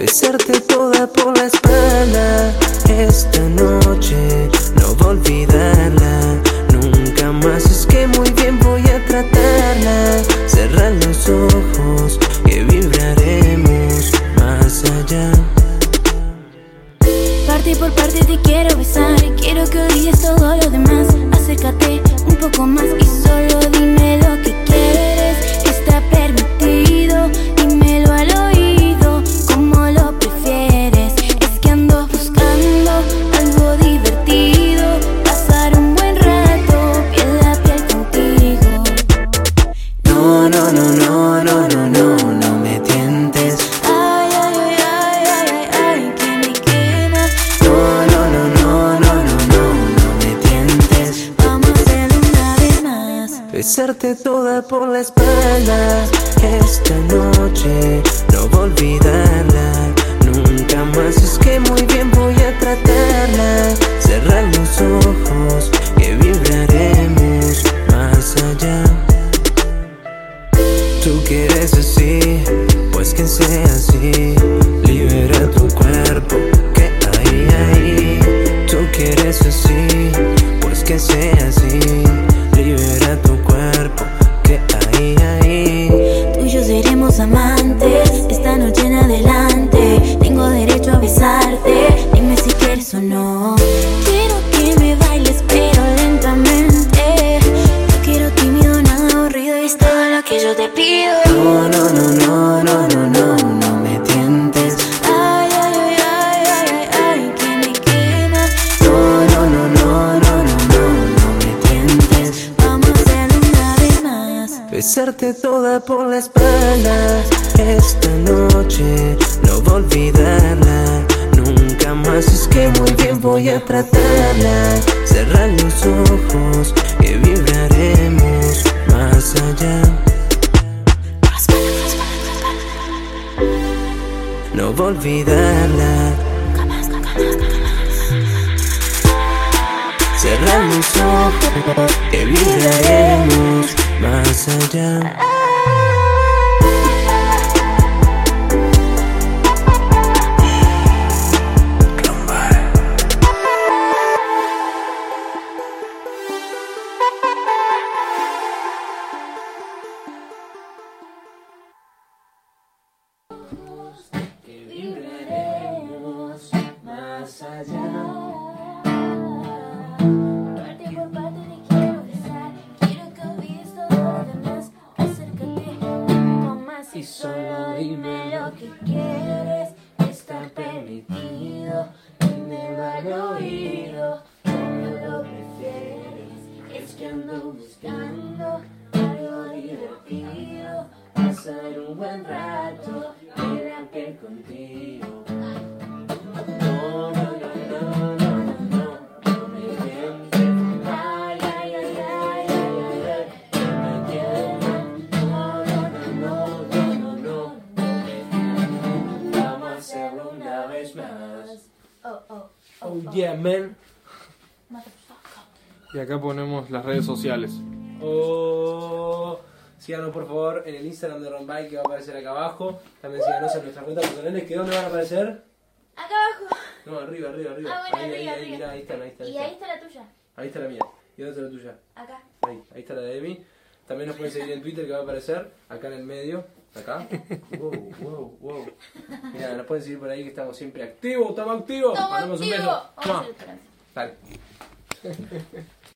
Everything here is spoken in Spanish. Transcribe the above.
Besarte toda por la espalda esta noche, no voy a olvidarla nunca más. Es que muy bien voy a tratarla. Cerrar los ojos, que vibraremos más allá. Parte por parte te quiero besar, quiero que olvides todo lo demás. Acércate un poco más Besarte toda por la espalda esta noche, no voy a olvidarla nunca más. Es que muy bien voy a tratarla. Cerrar los ojos, que vibraremos más allá. Tú quieres así, pues que sea así. Libera tu cuerpo, que ahí, ahí. Tú quieres así, pues que sea así. Que yo te pido. No, no, no, no, no, no, no, no me tientes. Ay, ay, ay, ay, ay, ay, ay, que me quema. No, no, no, no, no, no, no, no me tientes. Vamos a hacerlo una vez más. Besarte toda por la espalda esta noche, no voy a olvidarla nunca más. Es que muy bien voy a tratarla. Cerrar los ojos, A olvidarla. Cerrar los ojos, que vibraremos más allá. Y solo dime lo que quieres. Yeah, man. Y acá ponemos las redes sociales. Oh, síganos por favor en el Instagram de Rombay que va a aparecer acá abajo. También síganos en nuestras cuentas personales que ¿dónde van a aparecer? Acá abajo. No, arriba, arriba, arriba. Ah, bueno, ahí, arriba, ahí, ahí, arriba. mirá, ahí están, ahí están. Ahí, Y ahí está la tuya. Ahí está la mía. ¿Y dónde está la tuya? Acá. Ahí, ahí está la de Emi. También nos pueden seguir en Twitter que va a aparecer acá en el medio. Acá. Wow, wow, wow. Mira, nos pueden seguir por ahí que estamos siempre activos. Estamos activos. Mandamos un beso. Vamos a. Dale.